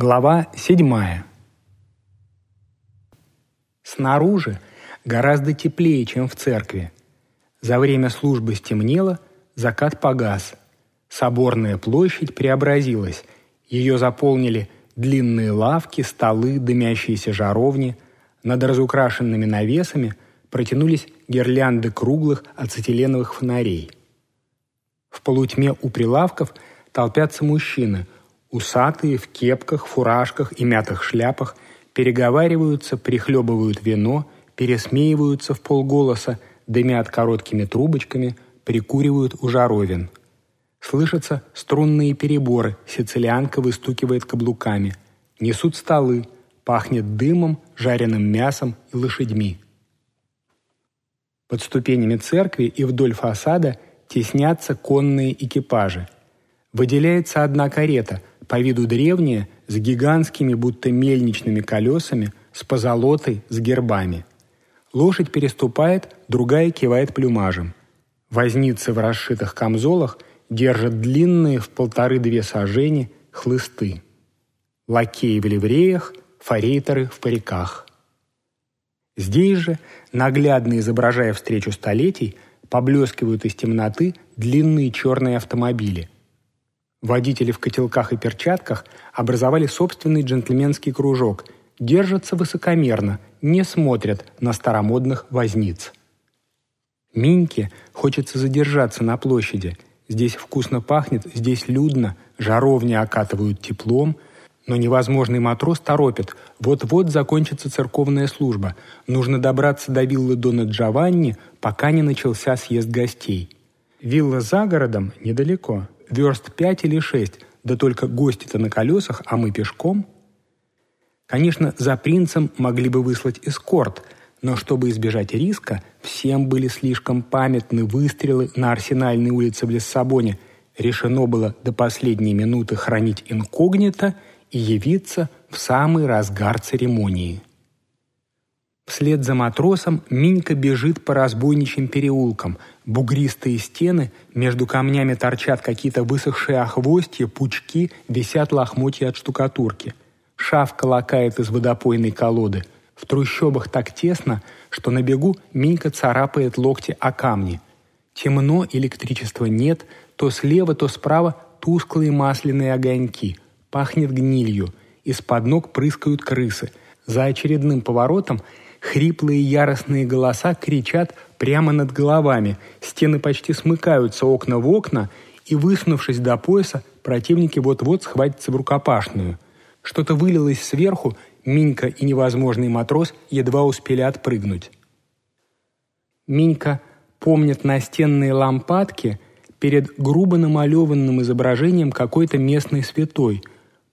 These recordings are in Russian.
Глава 7. Снаружи гораздо теплее, чем в церкви. За время службы стемнело, закат погас. Соборная площадь преобразилась. Ее заполнили длинные лавки, столы, дымящиеся жаровни. Над разукрашенными навесами протянулись гирлянды круглых ацетиленовых фонарей. В полутьме у прилавков толпятся мужчины – Усатые в кепках, фуражках и мятых шляпах переговариваются, прихлебывают вино, пересмеиваются в полголоса, дымят короткими трубочками, прикуривают у жаровин. Слышатся струнные переборы, сицилианка выстукивает каблуками. Несут столы, пахнет дымом, жареным мясом и лошадьми. Под ступенями церкви и вдоль фасада теснятся конные экипажи. Выделяется одна карета, по виду древняя, с гигантскими, будто мельничными колесами, с позолотой, с гербами. Лошадь переступает, другая кивает плюмажем. Возницы в расшитых камзолах держат длинные в полторы-две сажени хлысты. Лакеи в ливреях, форейтеры в париках. Здесь же, наглядно изображая встречу столетий, поблескивают из темноты длинные черные автомобили – Водители в котелках и перчатках образовали собственный джентльменский кружок, держатся высокомерно, не смотрят на старомодных возниц. Миньке хочется задержаться на площади. Здесь вкусно пахнет, здесь людно, жаровни окатывают теплом, но невозможный матрос торопит. Вот-вот закончится церковная служба. Нужно добраться до виллы Дона Джованни, пока не начался съезд гостей. Вилла за городом недалеко верст пять или шесть, да только гости-то на колесах, а мы пешком. Конечно, за принцем могли бы выслать эскорт, но чтобы избежать риска, всем были слишком памятны выстрелы на Арсенальной улице в Лиссабоне. Решено было до последней минуты хранить инкогнито и явиться в самый разгар церемонии. Вслед за матросом Минька бежит по разбойничьим переулкам. Бугристые стены, между камнями торчат какие-то высохшие охвостья, пучки, висят лохмотья от штукатурки. Шавка лакает из водопойной колоды. В трущобах так тесно, что на бегу Минька царапает локти о камни. Темно, электричества нет, то слева, то справа тусклые масляные огоньки. Пахнет гнилью. Из-под ног прыскают крысы. За очередным поворотом – Хриплые яростные голоса кричат прямо над головами, стены почти смыкаются окна в окна, и, высунувшись до пояса, противники вот-вот схватятся в рукопашную. Что-то вылилось сверху, Минька и невозможный матрос едва успели отпрыгнуть. Минька помнит настенные лампадки перед грубо намалеванным изображением какой-то местной святой,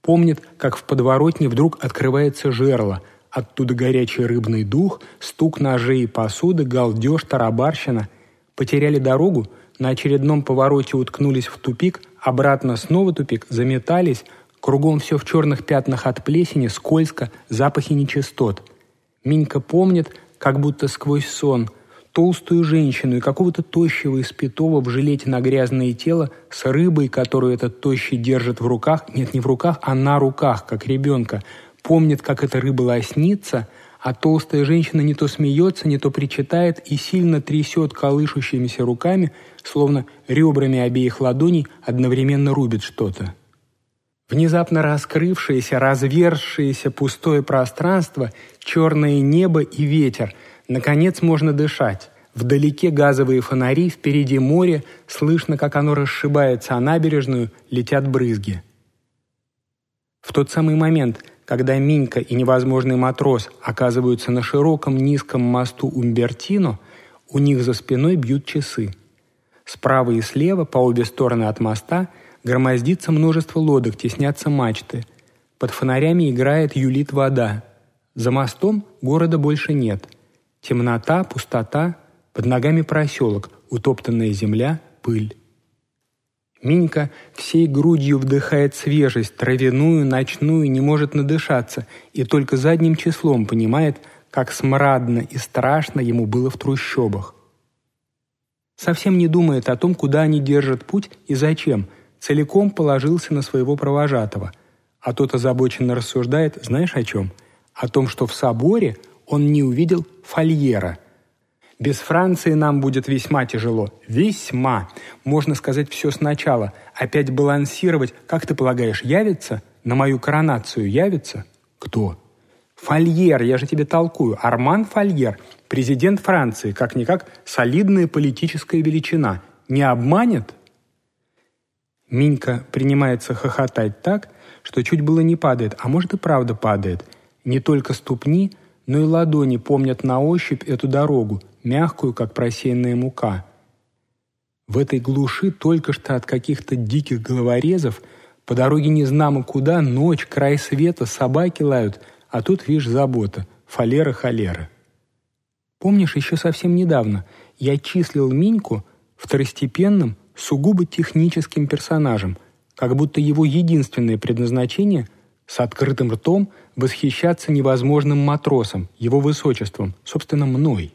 помнит, как в подворотне вдруг открывается жерло – Оттуда горячий рыбный дух, стук ножей и посуды, галдеж, тарабарщина. Потеряли дорогу, на очередном повороте уткнулись в тупик, обратно снова тупик, заметались, кругом все в черных пятнах от плесени, скользко, запахи нечистот. Минька помнит, как будто сквозь сон, толстую женщину и какого-то тощего испитого в жилете на грязное тело с рыбой, которую этот тощий держит в руках, нет, не в руках, а на руках, как ребенка – помнит, как эта рыба лоснится, а толстая женщина не то смеется, не то причитает и сильно трясет колышущимися руками, словно ребрами обеих ладоней одновременно рубит что-то. Внезапно раскрывшееся, разверзшееся пустое пространство, черное небо и ветер. Наконец можно дышать. Вдалеке газовые фонари, впереди море, слышно, как оно расшибается о набережную, летят брызги. В тот самый момент – когда Минька и невозможный матрос оказываются на широком низком мосту Умбертино, у них за спиной бьют часы. Справа и слева, по обе стороны от моста, громоздится множество лодок, теснятся мачты. Под фонарями играет юлит вода. За мостом города больше нет. Темнота, пустота, под ногами проселок, утоптанная земля, пыль. Минька всей грудью вдыхает свежесть, травяную, ночную, не может надышаться, и только задним числом понимает, как смрадно и страшно ему было в трущобах. Совсем не думает о том, куда они держат путь и зачем, целиком положился на своего провожатого. А тот озабоченно рассуждает, знаешь о чем? О том, что в соборе он не увидел фольера. Без Франции нам будет весьма тяжело. Весьма. Можно сказать все сначала. Опять балансировать. Как ты полагаешь, явится? На мою коронацию явится? Кто? Фольер, я же тебе толкую. Арман Фольер, президент Франции, как-никак солидная политическая величина. Не обманет? Минька принимается хохотать так, что чуть было не падает, а может и правда падает. Не только ступни, но и ладони помнят на ощупь эту дорогу, мягкую, как просеянная мука. В этой глуши только что от каких-то диких головорезов по дороге не знамо куда, ночь, край света, собаки лают, а тут, видишь, забота, фалера-холера. Помнишь, еще совсем недавно я числил Миньку второстепенным, сугубо техническим персонажем – как будто его единственное предназначение — с открытым ртом восхищаться невозможным матросом, его высочеством, собственно, мной.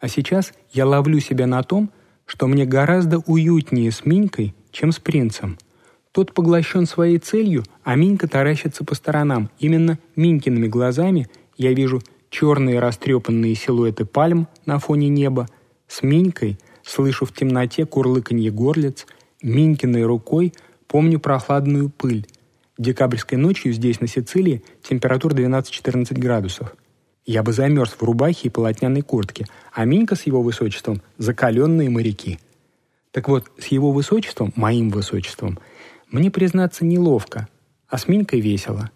А сейчас я ловлю себя на том, что мне гораздо уютнее с Минькой, чем с принцем. Тот поглощен своей целью, а Минька таращится по сторонам. Именно Минькиными глазами я вижу черные растрепанные силуэты пальм на фоне неба. С Минькой слышу в темноте курлыканье горлиц, Минькиной рукой Помню прохладную пыль. Декабрьской ночью здесь, на Сицилии, температура 12-14 градусов. Я бы замерз в рубахе и полотняной куртке, а Минька с его высочеством – закаленные моряки. Так вот, с его высочеством, моим высочеством, мне, признаться, неловко, а с Минькой весело.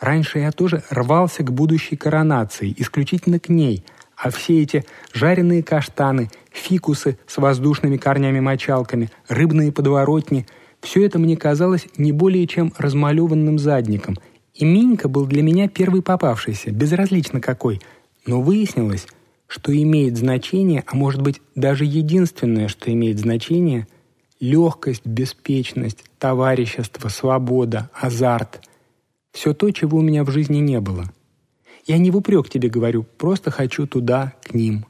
Раньше я тоже рвался к будущей коронации, исключительно к ней, а все эти жареные каштаны, фикусы с воздушными корнями-мочалками, рыбные подворотни – все это мне казалось не более чем размалеванным задником, и Минька был для меня первый попавшийся, безразлично какой. Но выяснилось, что имеет значение, а может быть даже единственное, что имеет значение – легкость, беспечность, товарищество, свобода, азарт. Все то, чего у меня в жизни не было. Я не в упрек тебе говорю, просто хочу туда, к ним.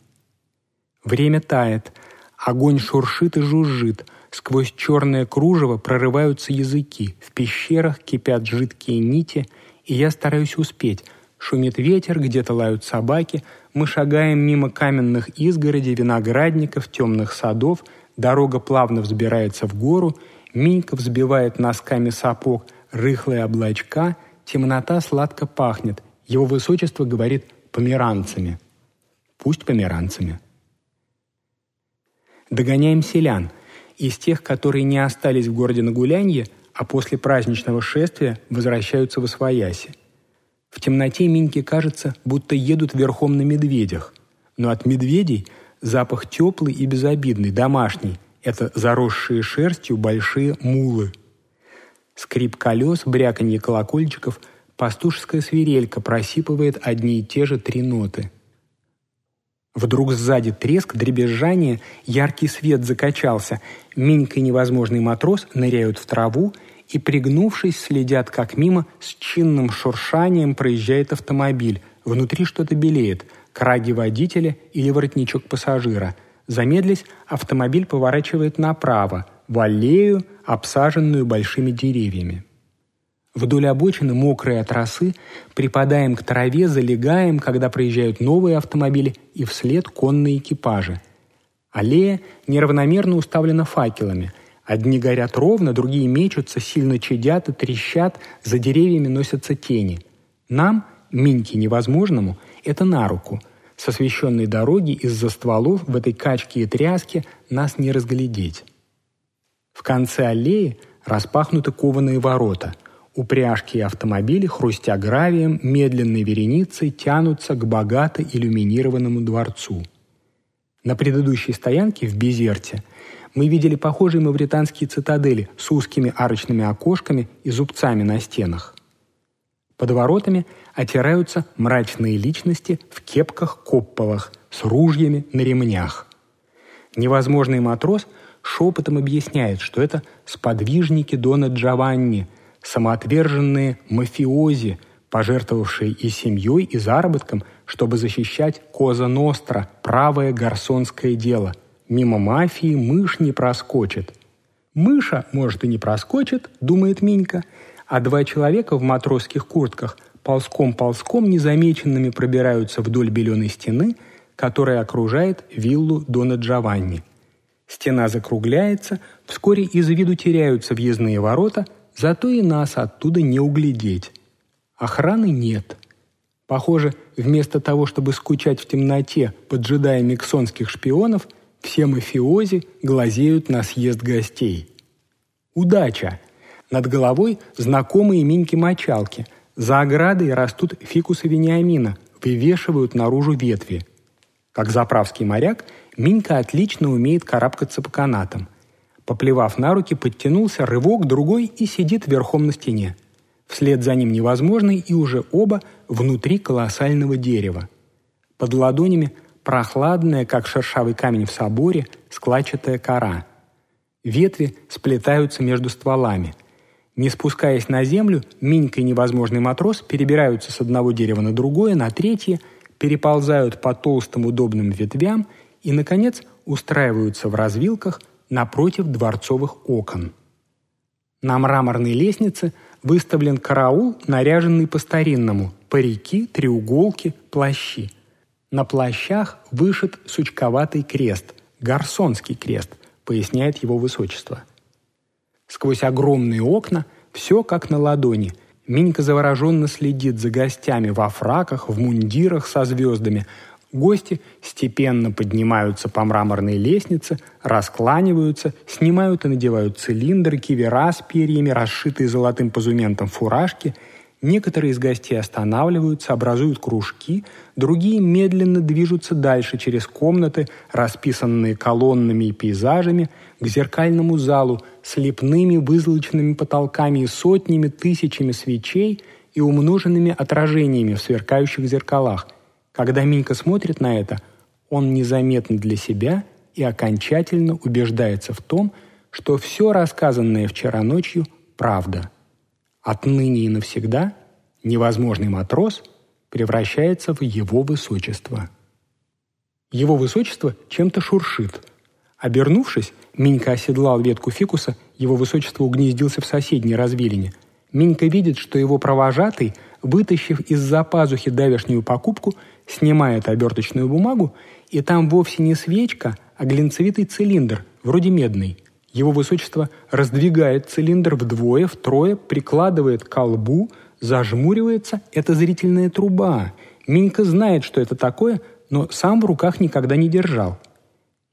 Время тает, огонь шуршит и жужжит – Сквозь черное кружево прорываются языки, в пещерах кипят жидкие нити, и я стараюсь успеть. Шумит ветер, где-то лают собаки, мы шагаем мимо каменных изгородей, виноградников, темных садов, дорога плавно взбирается в гору, Минька взбивает носками сапог рыхлые облачка, темнота сладко пахнет. Его высочество говорит померанцами. Пусть померанцами. Догоняем селян – из тех, которые не остались в городе на гулянье, а после праздничного шествия возвращаются в Освояси. В темноте Миньке кажется, будто едут верхом на медведях. Но от медведей запах теплый и безобидный, домашний. Это заросшие шерстью большие мулы. Скрип колес, бряканье колокольчиков, пастушеская свирелька просипывает одни и те же три ноты – Вдруг сзади треск, дребезжание, яркий свет закачался. Минька и невозможный матрос ныряют в траву и, пригнувшись, следят, как мимо с чинным шуршанием проезжает автомобиль. Внутри что-то белеет – краги водителя или воротничок пассажира. Замедлясь, автомобиль поворачивает направо, в аллею, обсаженную большими деревьями. Вдоль обочины, мокрые от росы, припадаем к траве, залегаем, когда проезжают новые автомобили и вслед конные экипажи. Аллея неравномерно уставлена факелами. Одни горят ровно, другие мечутся, сильно чадят и трещат, за деревьями носятся тени. Нам, Миньке невозможному, это на руку. С освещенной дороги из-за стволов в этой качке и тряске нас не разглядеть. В конце аллеи распахнуты кованые ворота – Упряжки и автомобили, хрустя гравием, медленной вереницей тянутся к богато иллюминированному дворцу. На предыдущей стоянке в Безерте мы видели похожие мавританские цитадели с узкими арочными окошками и зубцами на стенах. Под воротами отираются мрачные личности в кепках-копполах с ружьями на ремнях. Невозможный матрос шепотом объясняет, что это сподвижники Дона Джованни – самоотверженные мафиози, пожертвовавшие и семьей, и заработком, чтобы защищать Коза Ностра, правое гарсонское дело. Мимо мафии мышь не проскочит. Мыша, может, и не проскочит, думает Минька, а два человека в матросских куртках ползком-ползком незамеченными пробираются вдоль беленой стены, которая окружает виллу Дона Джованни. Стена закругляется, вскоре из виду теряются въездные ворота, зато и нас оттуда не углядеть. Охраны нет. Похоже, вместо того, чтобы скучать в темноте, поджидая миксонских шпионов, все мафиози глазеют на съезд гостей. Удача! Над головой знакомые миньки-мочалки. За оградой растут фикусы Вениамина, вывешивают наружу ветви. Как заправский моряк, Минька отлично умеет карабкаться по канатам. Поплевав на руки, подтянулся, рывок, другой и сидит верхом на стене. Вслед за ним невозможный, и уже оба внутри колоссального дерева. Под ладонями прохладная, как шершавый камень в соборе, складчатая кора. Ветви сплетаются между стволами. Не спускаясь на землю, Минька и невозможный матрос перебираются с одного дерева на другое, на третье, переползают по толстым удобным ветвям и, наконец, устраиваются в развилках напротив дворцовых окон. На мраморной лестнице выставлен караул, наряженный по-старинному, парики, треуголки, плащи. На плащах вышит сучковатый крест, гарсонский крест, поясняет его высочество. Сквозь огромные окна все как на ладони. Минька завороженно следит за гостями во фраках, в мундирах со звездами, Гости степенно поднимаются по мраморной лестнице, раскланиваются, снимают и надевают цилиндры, кивера с перьями, расшитые золотым позументом фуражки. Некоторые из гостей останавливаются, образуют кружки, другие медленно движутся дальше через комнаты, расписанные колоннами и пейзажами, к зеркальному залу с лепными вызолоченными потолками и сотнями, тысячами свечей и умноженными отражениями в сверкающих зеркалах – когда Минька смотрит на это, он незаметно для себя и окончательно убеждается в том, что все рассказанное вчера ночью – правда. Отныне и навсегда невозможный матрос превращается в его высочество. Его высочество чем-то шуршит. Обернувшись, Минька оседлал ветку фикуса, его высочество угнездился в соседней развилине. Минька видит, что его провожатый, вытащив из-за пазухи давешнюю покупку – снимает оберточную бумагу, и там вовсе не свечка, а глинцевитый цилиндр, вроде медный. Его высочество раздвигает цилиндр вдвое, втрое, прикладывает к колбу, зажмуривается. Это зрительная труба. Минька знает, что это такое, но сам в руках никогда не держал.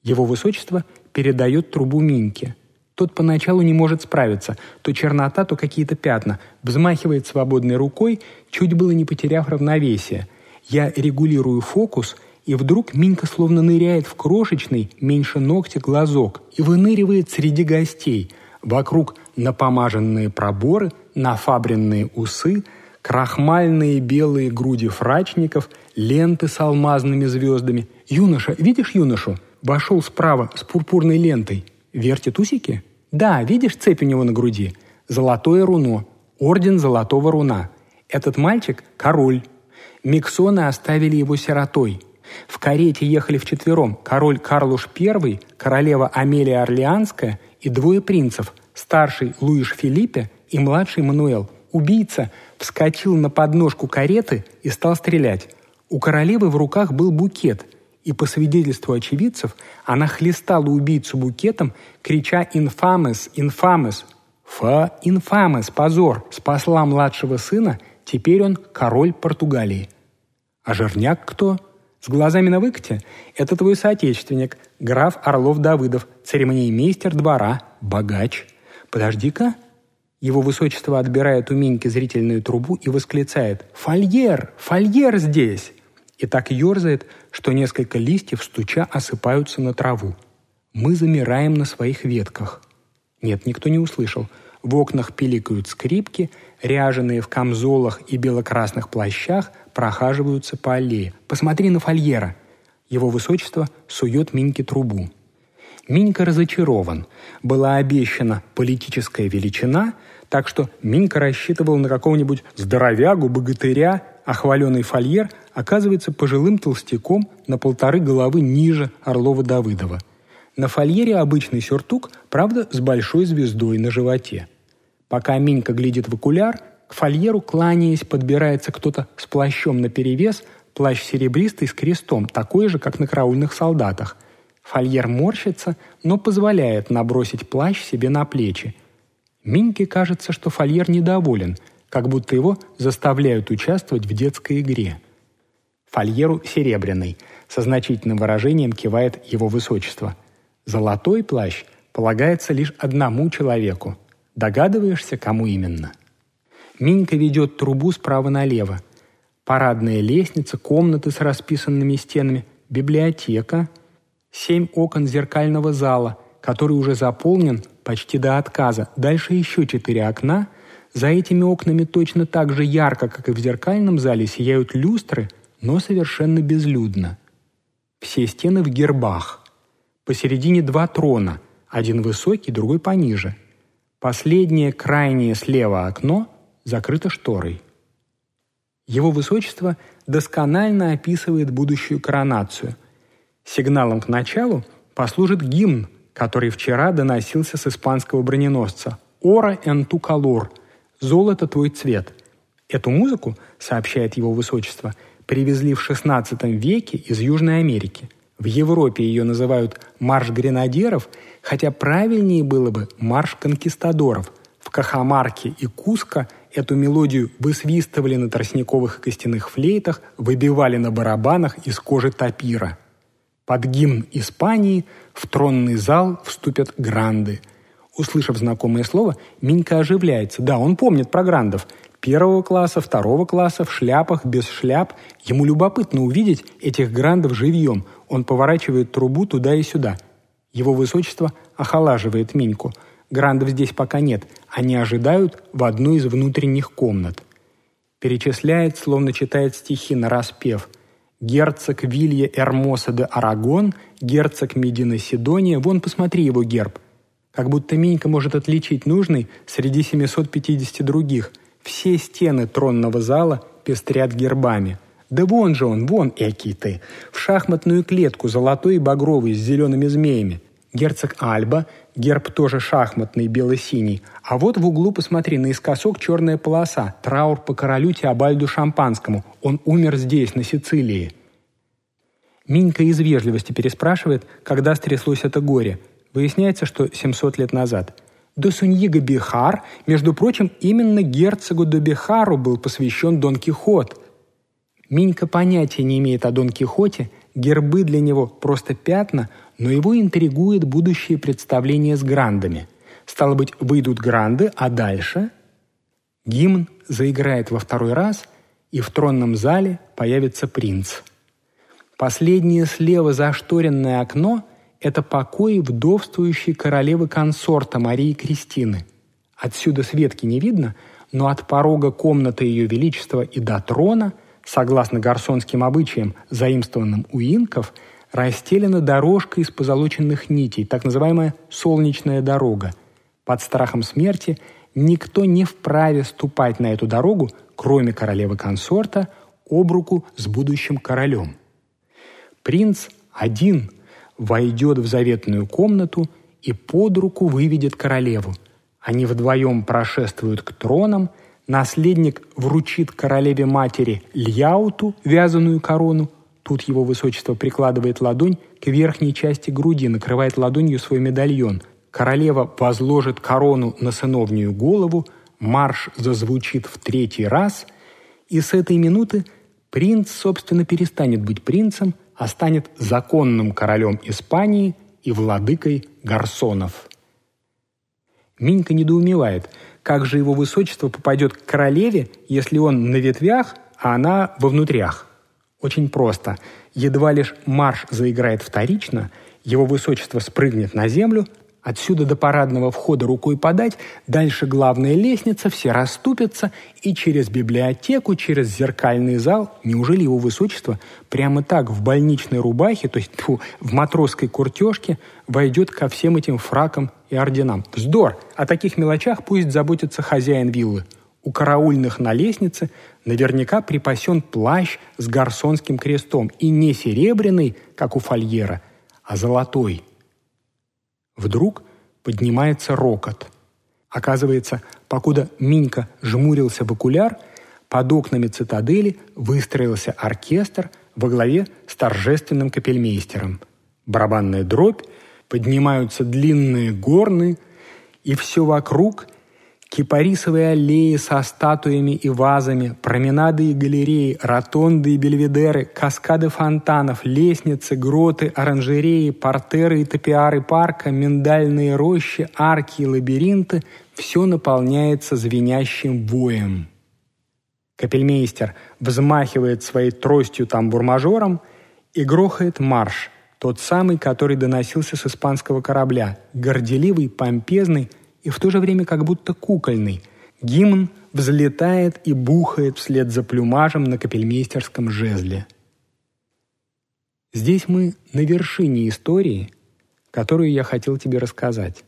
Его высочество передает трубу Миньке. Тот поначалу не может справиться. То чернота, то какие-то пятна. Взмахивает свободной рукой, чуть было не потеряв равновесие – я регулирую фокус, и вдруг Минька словно ныряет в крошечный, меньше ногтя, глазок и выныривает среди гостей. Вокруг напомаженные проборы, нафабренные усы, крахмальные белые груди фрачников, ленты с алмазными звездами. «Юноша, видишь юношу? Вошел справа с пурпурной лентой. Вертит усики?» «Да, видишь цепь у него на груди? Золотое руно. Орден золотого руна. Этот мальчик – король, Миксоны оставили его сиротой. В карете ехали вчетвером король Карлуш I, королева Амелия Орлеанская и двое принцев, старший Луиш Филиппе и младший Мануэл. Убийца вскочил на подножку кареты и стал стрелять. У королевы в руках был букет, и по свидетельству очевидцев она хлестала убийцу букетом, крича «Инфамес! Инфамес!» «Фа! Инфамес! Позор!» спасла младшего сына – Теперь он король Португалии. А Жирняк кто? С глазами на выкате? Это твой соотечественник, граф Орлов-Давыдов, церемониймейстер двора, богач. Подожди-ка. Его высочество отбирает у Миньки зрительную трубу и восклицает «Фольер! Фольер здесь!» И так ерзает, что несколько листьев стуча осыпаются на траву. Мы замираем на своих ветках. Нет, никто не услышал – в окнах пиликают скрипки, ряженые в камзолах и белокрасных плащах прохаживаются по аллее. «Посмотри на фольера!» Его высочество сует Миньке трубу. Минька разочарован. Была обещана политическая величина, так что Минька рассчитывал на какого-нибудь здоровягу, богатыря, а хваленый фольер оказывается пожилым толстяком на полторы головы ниже Орлова-Давыдова – на фольере обычный сюртук, правда, с большой звездой на животе. Пока Минька глядит в окуляр, к фольеру, кланяясь, подбирается кто-то с плащом наперевес, плащ серебристый с крестом, такой же, как на караульных солдатах. Фольер морщится, но позволяет набросить плащ себе на плечи. Миньке кажется, что фольер недоволен, как будто его заставляют участвовать в детской игре. Фольеру серебряный, со значительным выражением кивает его высочество. Золотой плащ полагается лишь одному человеку. Догадываешься, кому именно? Минька ведет трубу справа налево. Парадная лестница, комнаты с расписанными стенами, библиотека, семь окон зеркального зала, который уже заполнен почти до отказа. Дальше еще четыре окна. За этими окнами точно так же ярко, как и в зеркальном зале, сияют люстры, но совершенно безлюдно. Все стены в гербах. Посередине два трона, один высокий, другой пониже. Последнее крайнее слева окно – закрыто шторой. Его высочество досконально описывает будущую коронацию. Сигналом к началу послужит гимн, который вчера доносился с испанского броненосца «Ора en tu calor» – «Золото твой цвет». Эту музыку, сообщает его высочество, привезли в XVI веке из Южной Америки. В Европе ее называют «марш гренадеров», хотя правильнее было бы «марш конкистадоров». В Кахамарке и Куско – Эту мелодию высвистывали на тростниковых и костяных флейтах, выбивали на барабанах из кожи тапира. Под гимн Испании в тронный зал вступят гранды. Услышав знакомое слово, Минька оживляется. Да, он помнит про грандов. Первого класса, второго класса, в шляпах, без шляп. Ему любопытно увидеть этих грандов живьем. Он поворачивает трубу туда и сюда. Его высочество охолаживает Миньку – Грандов здесь пока нет. Они ожидают в одну из внутренних комнат. Перечисляет, словно читает стихи на распев. Герцог Вилья Эрмоса де Арагон, герцог Медина Сидония, вон посмотри его герб. Как будто Минька может отличить нужный среди 750 других. Все стены тронного зала пестрят гербами. Да вон же он, вон экий ты, в шахматную клетку золотой и багровый с зелеными змеями – Герцог Альба, герб тоже шахматный, бело-синий. А вот в углу, посмотри, наискосок черная полоса. Траур по королю Теобальду Шампанскому. Он умер здесь, на Сицилии. Минька из вежливости переспрашивает, когда стряслось это горе. Выясняется, что 700 лет назад. До Суньига Бихар, между прочим, именно герцогу до Бихару был посвящен Дон Кихот. Минька понятия не имеет о Дон Кихоте, гербы для него просто пятна – но его интригует будущее представление с грандами. Стало быть, выйдут гранды, а дальше гимн заиграет во второй раз, и в тронном зале появится принц. Последнее слева зашторенное окно – это покои вдовствующей королевы консорта Марии Кристины. Отсюда Светки не видно, но от порога комнаты Ее Величества и до трона, согласно гарсонским обычаям, заимствованным у инков – расстелена дорожка из позолоченных нитей, так называемая «солнечная дорога». Под страхом смерти никто не вправе ступать на эту дорогу, кроме королевы-консорта, об руку с будущим королем. Принц один войдет в заветную комнату и под руку выведет королеву. Они вдвоем прошествуют к тронам, наследник вручит королеве-матери Льяуту вязаную корону, Тут его высочество прикладывает ладонь к верхней части груди, накрывает ладонью свой медальон. Королева возложит корону на сыновнюю голову, марш зазвучит в третий раз, и с этой минуты принц, собственно, перестанет быть принцем, а станет законным королем Испании и владыкой гарсонов. Минька недоумевает, как же его высочество попадет к королеве, если он на ветвях, а она во внутрях. Очень просто. Едва лишь марш заиграет вторично, его высочество спрыгнет на землю, отсюда до парадного входа рукой подать, дальше главная лестница, все расступятся, и через библиотеку, через зеркальный зал, неужели его высочество прямо так в больничной рубахе, то есть тьфу, в матросской куртежке, войдет ко всем этим фракам и орденам? Вздор! О таких мелочах пусть заботится хозяин виллы – у караульных на лестнице наверняка припасен плащ с гарсонским крестом, и не серебряный, как у фольера, а золотой. Вдруг поднимается рокот. Оказывается, покуда Минька жмурился в окуляр, под окнами цитадели выстроился оркестр во главе с торжественным капельмейстером. Барабанная дробь, поднимаются длинные горны, и все вокруг – Кипарисовые аллеи со статуями и вазами, променады и галереи, ротонды и бельведеры, каскады фонтанов, лестницы, гроты, оранжереи, портеры и топиары парка, миндальные рощи, арки и лабиринты – все наполняется звенящим воем. Капельмейстер взмахивает своей тростью тамбурмажором и грохает марш, тот самый, который доносился с испанского корабля, горделивый, помпезный – и в то же время как будто кукольный. Гимн взлетает и бухает вслед за плюмажем на капельмейстерском жезле. Здесь мы на вершине истории, которую я хотел тебе рассказать.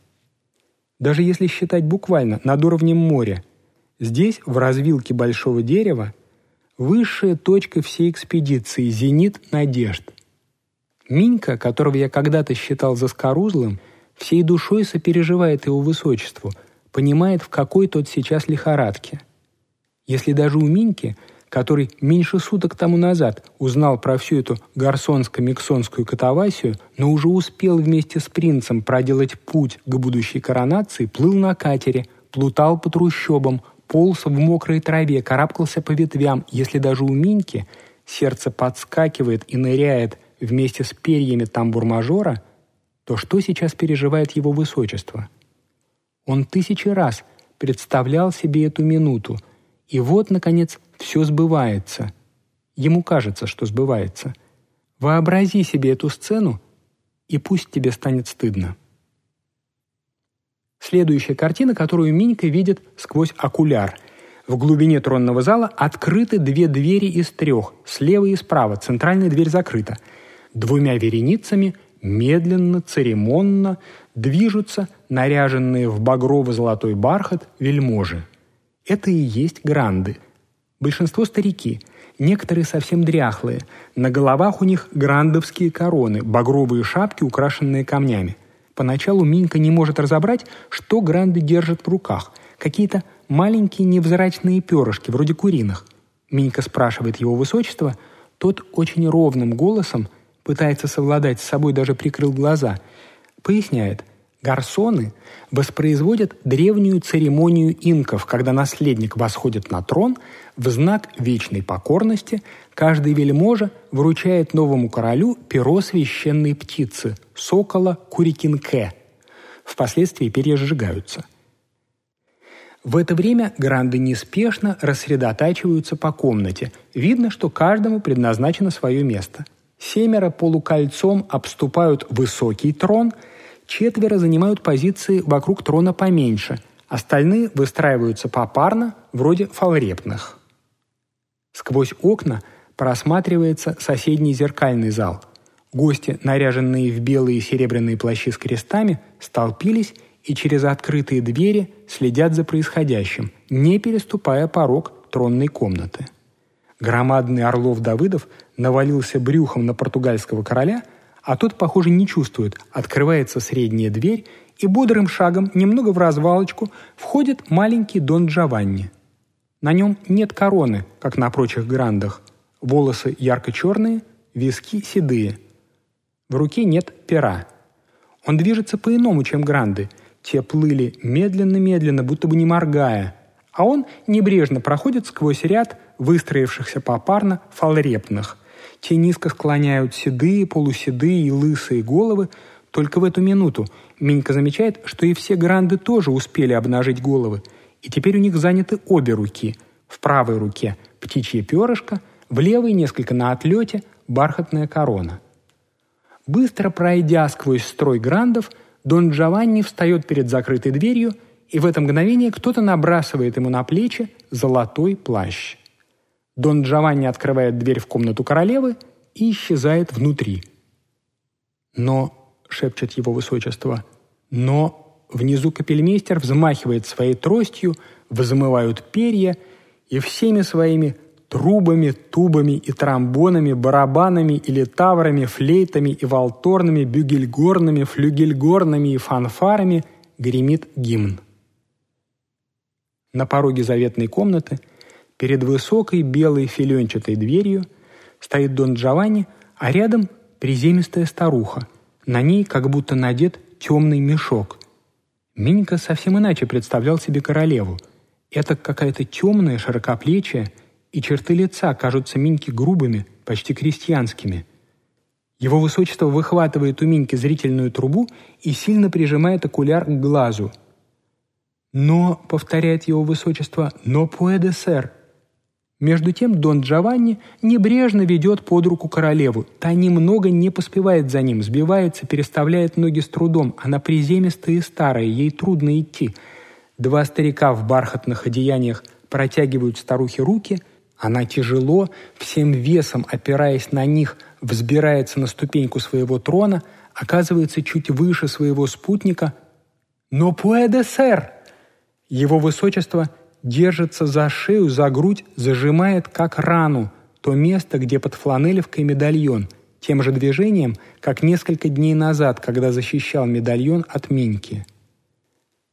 Даже если считать буквально над уровнем моря, здесь, в развилке большого дерева, высшая точка всей экспедиции – зенит надежд. Минька, которого я когда-то считал заскорузлым – всей душой сопереживает его высочеству, понимает, в какой тот сейчас лихорадке. Если даже у Миньки, который меньше суток тому назад узнал про всю эту гарсонско-миксонскую катавасию, но уже успел вместе с принцем проделать путь к будущей коронации, плыл на катере, плутал по трущобам, полз в мокрой траве, карабкался по ветвям, если даже у Миньки сердце подскакивает и ныряет вместе с перьями тамбур-мажора – то что сейчас переживает его высочество? Он тысячи раз представлял себе эту минуту, и вот, наконец, все сбывается. Ему кажется, что сбывается. Вообрази себе эту сцену, и пусть тебе станет стыдно. Следующая картина, которую Минька видит сквозь окуляр. В глубине тронного зала открыты две двери из трех, слева и справа, центральная дверь закрыта. Двумя вереницами медленно, церемонно движутся наряженные в багрово-золотой бархат вельможи. Это и есть гранды. Большинство старики, некоторые совсем дряхлые. На головах у них грандовские короны, багровые шапки, украшенные камнями. Поначалу Минька не может разобрать, что гранды держат в руках. Какие-то маленькие невзрачные перышки, вроде куриных. Минька спрашивает его высочество, тот очень ровным голосом – пытается совладать с собой, даже прикрыл глаза, поясняет, гарсоны воспроизводят древнюю церемонию инков, когда наследник восходит на трон, в знак вечной покорности каждый вельможа вручает новому королю перо священной птицы – сокола Курикинке. Впоследствии перья сжигаются. В это время гранды неспешно рассредотачиваются по комнате. Видно, что каждому предназначено свое место – Семеро полукольцом обступают высокий трон, четверо занимают позиции вокруг трона поменьше, остальные выстраиваются попарно, вроде фалрепных. Сквозь окна просматривается соседний зеркальный зал. Гости, наряженные в белые и серебряные плащи с крестами, столпились и через открытые двери следят за происходящим, не переступая порог тронной комнаты. Громадный Орлов Давыдов навалился брюхом на португальского короля, а тот, похоже, не чувствует. Открывается средняя дверь, и бодрым шагом, немного в развалочку, входит маленький Дон Джованни. На нем нет короны, как на прочих грандах. Волосы ярко-черные, виски седые. В руке нет пера. Он движется по-иному, чем гранды. Те плыли медленно-медленно, будто бы не моргая – а он небрежно проходит сквозь ряд выстроившихся попарно фалрепных. Те низко склоняют седые, полуседые и лысые головы. Только в эту минуту Минька замечает, что и все гранды тоже успели обнажить головы, и теперь у них заняты обе руки. В правой руке птичье перышко, в левой, несколько на отлете, бархатная корона. Быстро пройдя сквозь строй грандов, Дон Джованни встает перед закрытой дверью – и в это мгновение кто-то набрасывает ему на плечи золотой плащ. Дон Джованни открывает дверь в комнату королевы и исчезает внутри. «Но», — шепчет его высочество, — «но...» Внизу капельмейстер взмахивает своей тростью, взмывают перья, и всеми своими трубами, тубами и тромбонами, барабанами или таврами, флейтами и валторными, бюгельгорными, флюгельгорными и фанфарами гремит гимн. На пороге заветной комнаты, перед высокой белой филенчатой дверью, стоит Дон Джованни, а рядом приземистая старуха. На ней как будто надет темный мешок. Минька совсем иначе представлял себе королеву. Это какая-то темная, широкоплечья, и черты лица кажутся Миньке грубыми, почти крестьянскими. Его высочество выхватывает у Миньки зрительную трубу и сильно прижимает окуляр к глазу. «Но», — повторяет его высочество, — «но пуэде сэр». Между тем Дон Джованни небрежно ведет под руку королеву. Та немного не поспевает за ним, сбивается, переставляет ноги с трудом. Она приземистая и старая, ей трудно идти. Два старика в бархатных одеяниях протягивают старухе руки — она тяжело, всем весом опираясь на них, взбирается на ступеньку своего трона, оказывается чуть выше своего спутника. «Но пуэде, сэр!» Его высочество держится за шею, за грудь, зажимает как рану то место, где под фланелевкой медальон, тем же движением, как несколько дней назад, когда защищал медальон от Миньки.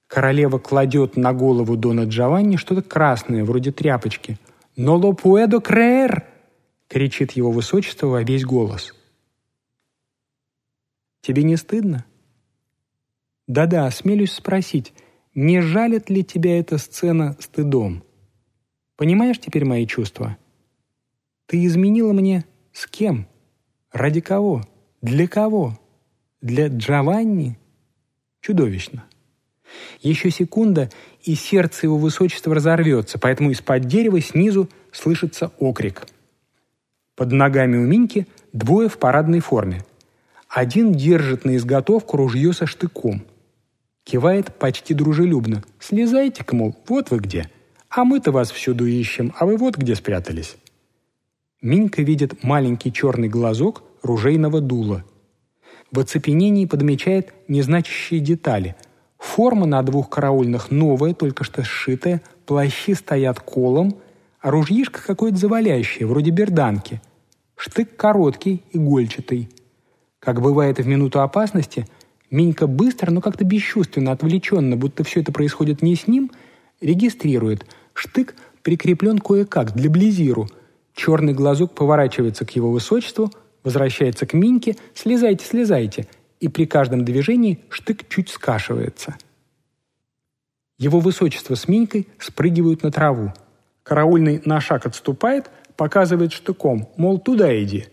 Королева кладет на голову Дона Джованни что-то красное, вроде тряпочки – «Но ло пуэдо креэр!» — кричит его высочество во весь голос. «Тебе не стыдно?» «Да-да, осмелюсь спросить, не жалит ли тебя эта сцена стыдом? Понимаешь теперь мои чувства? Ты изменила мне с кем? Ради кого? Для кого? Для Джованни? Чудовищно. Еще секунда, и сердце его высочества разорвется, поэтому из-под дерева снизу слышится окрик. Под ногами у Миньки двое в парадной форме. Один держит на изготовку ружье со штыком. Кивает почти дружелюбно. «Слезайте-ка, мол, вот вы где. А мы-то вас всюду ищем, а вы вот где спрятались». Минька видит маленький черный глазок ружейного дула. В оцепенении подмечает незначащие детали – Форма на двух караульных новая, только что сшитая, плащи стоят колом, а ружьишко какое-то завалящее, вроде берданки. Штык короткий, игольчатый. Как бывает в минуту опасности, Минька быстро, но как-то бесчувственно, отвлеченно, будто все это происходит не с ним, регистрирует. Штык прикреплен кое-как, для близиру. Черный глазок поворачивается к его высочеству, возвращается к Миньке. «Слезайте, слезайте!» и при каждом движении штык чуть скашивается. Его высочество с Минькой спрыгивают на траву. Караульный на шаг отступает, показывает штыком, мол, туда иди.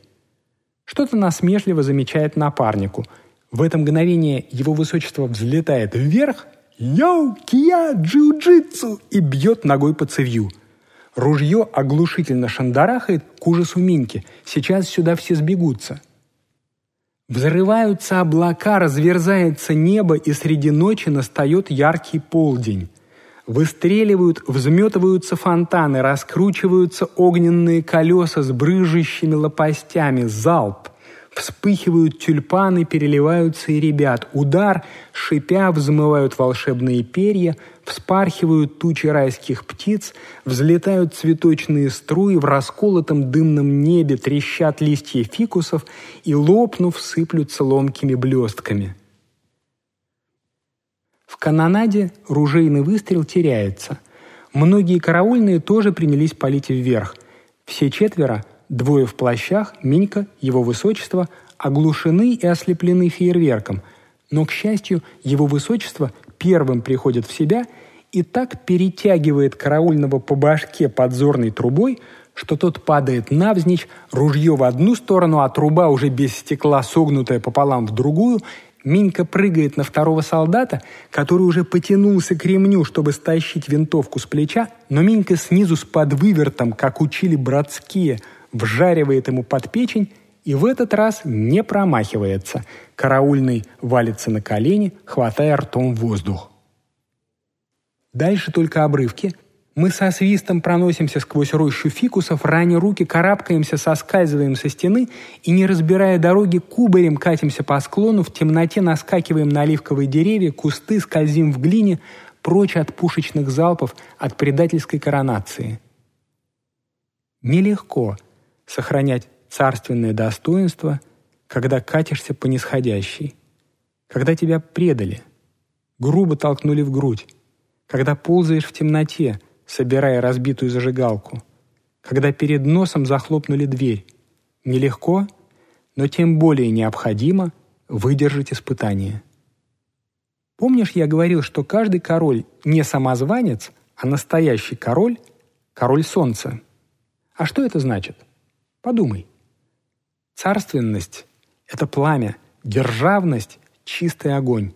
Что-то насмешливо замечает напарнику. В это мгновение его высочество взлетает вверх, «Йоу, кия, джиу-джитсу!» и бьет ногой по цевью. Ружье оглушительно шандарахает к ужасу Миньки. Сейчас сюда все сбегутся. Взрываются облака, разверзается небо, и среди ночи настает яркий полдень. Выстреливают, взметываются фонтаны, раскручиваются огненные колеса с брыжущими лопастями, залп. Вспыхивают тюльпаны, переливаются и ребят. Удар, шипя, взмывают волшебные перья, вспархивают тучи райских птиц, взлетают цветочные струи, в расколотом дымном небе трещат листья фикусов и, лопнув, сыплются ломкими блестками. В канонаде ружейный выстрел теряется. Многие караульные тоже принялись палить вверх. Все четверо – Двое в плащах, Минька, его высочество, оглушены и ослеплены фейерверком, но, к счастью, его высочество первым приходит в себя и так перетягивает караульного по башке подзорной трубой, что тот падает навзничь, ружье в одну сторону, а труба уже без стекла, согнутая пополам в другую, Минька прыгает на второго солдата, который уже потянулся к ремню, чтобы стащить винтовку с плеча, но Минька снизу с подвывертом, как учили братские – вжаривает ему под печень и в этот раз не промахивается. Караульный валится на колени, хватая ртом воздух. Дальше только обрывки. Мы со свистом проносимся сквозь рощу фикусов, раня руки, карабкаемся, соскальзываем со стены и, не разбирая дороги, кубарем катимся по склону, в темноте наскакиваем на оливковые деревья, кусты скользим в глине, прочь от пушечных залпов, от предательской коронации. Нелегко – сохранять царственное достоинство, когда катишься по нисходящей, когда тебя предали, грубо толкнули в грудь, когда ползаешь в темноте, собирая разбитую зажигалку, когда перед носом захлопнули дверь. Нелегко, но тем более необходимо выдержать испытание. Помнишь, я говорил, что каждый король не самозванец, а настоящий король – король солнца. А что это значит? Подумай. Царственность – это пламя, державность – чистый огонь.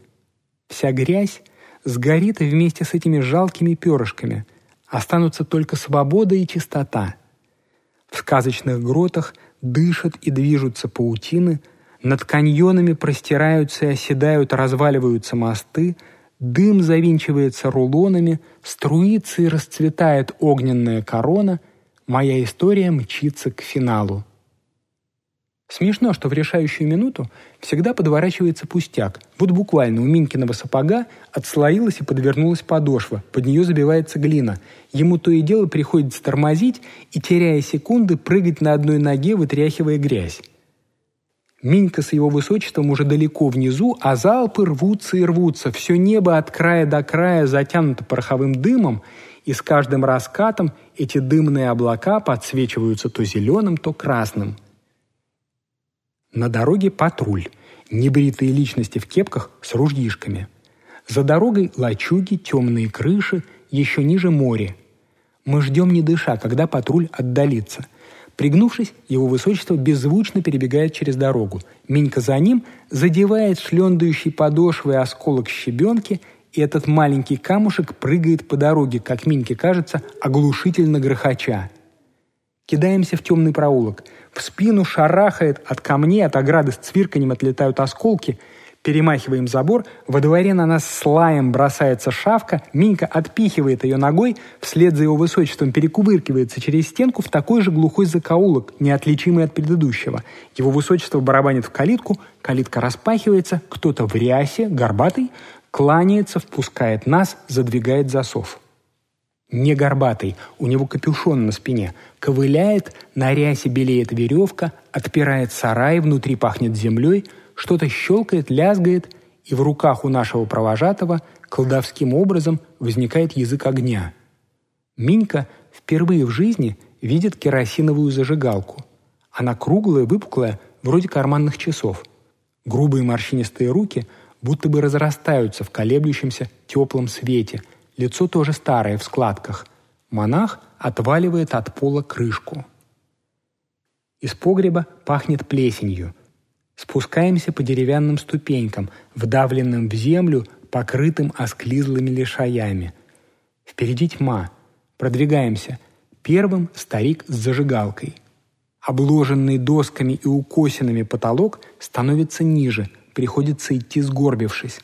Вся грязь сгорит вместе с этими жалкими перышками. Останутся только свобода и чистота. В сказочных гротах дышат и движутся паутины, над каньонами простираются и оседают, разваливаются мосты, дым завинчивается рулонами, струится и расцветает огненная корона, моя история мчится к финалу. Смешно, что в решающую минуту всегда подворачивается пустяк. Вот буквально у Минкиного сапога отслоилась и подвернулась подошва, под нее забивается глина. Ему то и дело приходится тормозить и, теряя секунды, прыгать на одной ноге, вытряхивая грязь. Минька с его высочеством уже далеко внизу, а залпы рвутся и рвутся. Все небо от края до края затянуто пороховым дымом, и с каждым раскатом эти дымные облака подсвечиваются то зеленым, то красным – на дороге патруль, небритые личности в кепках с ружьишками. За дорогой лачуги, темные крыши, еще ниже море. Мы ждем не дыша, когда патруль отдалится. Пригнувшись, его высочество беззвучно перебегает через дорогу. Минька за ним задевает шлендующий подошвой осколок щебенки, и этот маленький камушек прыгает по дороге, как Миньке кажется, оглушительно грохоча. Кидаемся в темный проулок. В спину шарахает от камней, от ограды с цвирканем отлетают осколки. Перемахиваем забор. Во дворе на нас с лаем бросается шавка. Минька отпихивает ее ногой. Вслед за его высочеством перекувыркивается через стенку в такой же глухой закоулок, неотличимый от предыдущего. Его высочество барабанит в калитку. Калитка распахивается. Кто-то в рясе, горбатый, кланяется, впускает нас, задвигает засов не горбатый, у него капюшон на спине, ковыляет, на рясе белеет веревка, отпирает сарай, внутри пахнет землей, что-то щелкает, лязгает, и в руках у нашего провожатого колдовским образом возникает язык огня. Минька впервые в жизни видит керосиновую зажигалку. Она круглая, выпуклая, вроде карманных часов. Грубые морщинистые руки будто бы разрастаются в колеблющемся теплом свете – Лицо тоже старое, в складках. Монах отваливает от пола крышку. Из погреба пахнет плесенью. Спускаемся по деревянным ступенькам, вдавленным в землю, покрытым осклизлыми лишаями. Впереди тьма. Продвигаемся. Первым старик с зажигалкой. Обложенный досками и укосинами потолок становится ниже, приходится идти сгорбившись.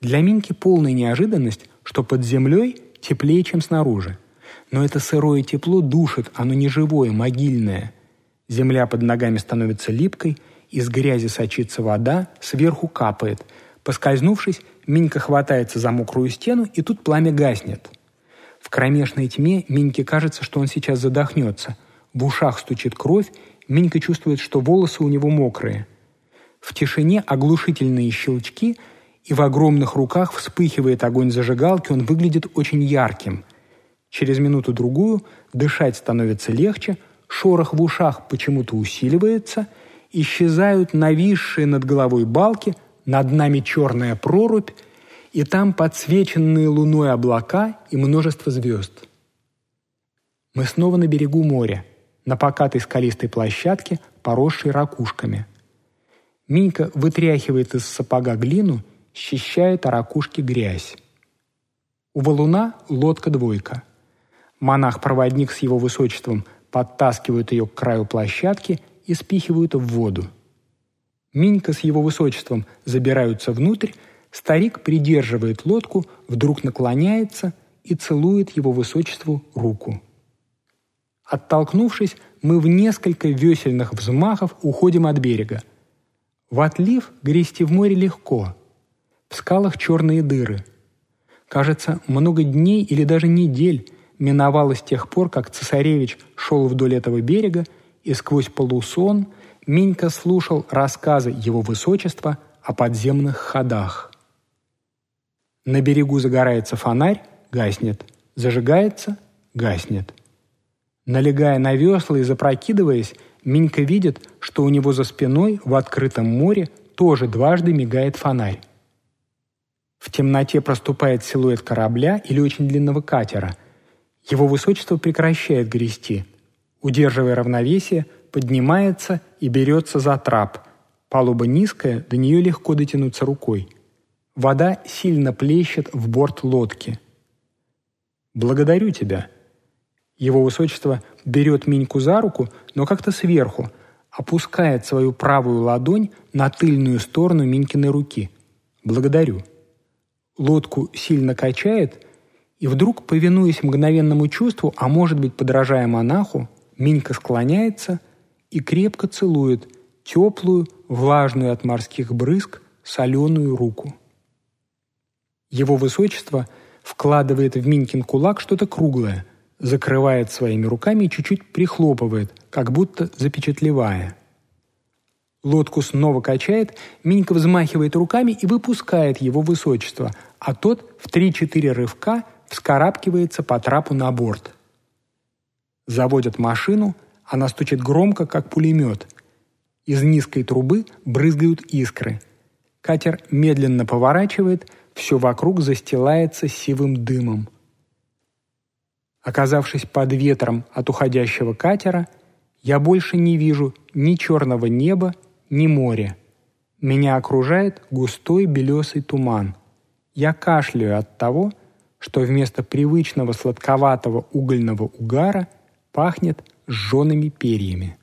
Для Минки полная неожиданность, что под землей теплее, чем снаружи. Но это сырое тепло душит, оно не живое, могильное. Земля под ногами становится липкой, из грязи сочится вода, сверху капает. Поскользнувшись, Минька хватается за мокрую стену, и тут пламя гаснет. В кромешной тьме Миньке кажется, что он сейчас задохнется. В ушах стучит кровь, Минька чувствует, что волосы у него мокрые. В тишине оглушительные щелчки – и в огромных руках вспыхивает огонь зажигалки, он выглядит очень ярким. Через минуту-другую дышать становится легче, шорох в ушах почему-то усиливается, исчезают нависшие над головой балки, над нами черная прорубь, и там подсвеченные луной облака и множество звезд. Мы снова на берегу моря, на покатой скалистой площадке, поросшей ракушками. Минька вытряхивает из сапога глину – счищает о ракушке грязь. У валуна лодка-двойка. Монах-проводник с его высочеством подтаскивают ее к краю площадки и спихивают в воду. Минька с его высочеством забираются внутрь, старик придерживает лодку, вдруг наклоняется и целует его высочеству руку. Оттолкнувшись, мы в несколько весельных взмахов уходим от берега. В отлив грести в море легко – в скалах черные дыры. Кажется, много дней или даже недель миновало с тех пор, как цесаревич шел вдоль этого берега, и сквозь полусон Минька слушал рассказы его высочества о подземных ходах. На берегу загорается фонарь, – гаснет. Зажигается – гаснет. Налегая на весла и запрокидываясь, Минька видит, что у него за спиной в открытом море тоже дважды мигает фонарь. В темноте проступает силуэт корабля или очень длинного катера. Его высочество прекращает грести. Удерживая равновесие, поднимается и берется за трап. Палуба низкая, до нее легко дотянуться рукой. Вода сильно плещет в борт лодки. «Благодарю тебя», его высочество берет Миньку за руку, но как-то сверху, опускает свою правую ладонь на тыльную сторону Минькиной руки. «Благодарю». Лодку сильно качает, и вдруг, повинуясь мгновенному чувству, а может быть, подражая монаху, Минька склоняется и крепко целует теплую, влажную от морских брызг, соленую руку. Его высочество вкладывает в Минькин кулак что-то круглое – закрывает своими руками и чуть-чуть прихлопывает, как будто запечатлевая. Лодку снова качает, Минька взмахивает руками и выпускает его высочество, а тот в три-четыре рывка вскарабкивается по трапу на борт. Заводят машину, она стучит громко, как пулемет. Из низкой трубы брызгают искры. Катер медленно поворачивает, все вокруг застилается сивым дымом – Оказавшись под ветром от уходящего катера, я больше не вижу ни черного неба, ни моря. Меня окружает густой белесый туман. Я кашляю от того, что вместо привычного сладковатого угольного угара пахнет сжёными перьями.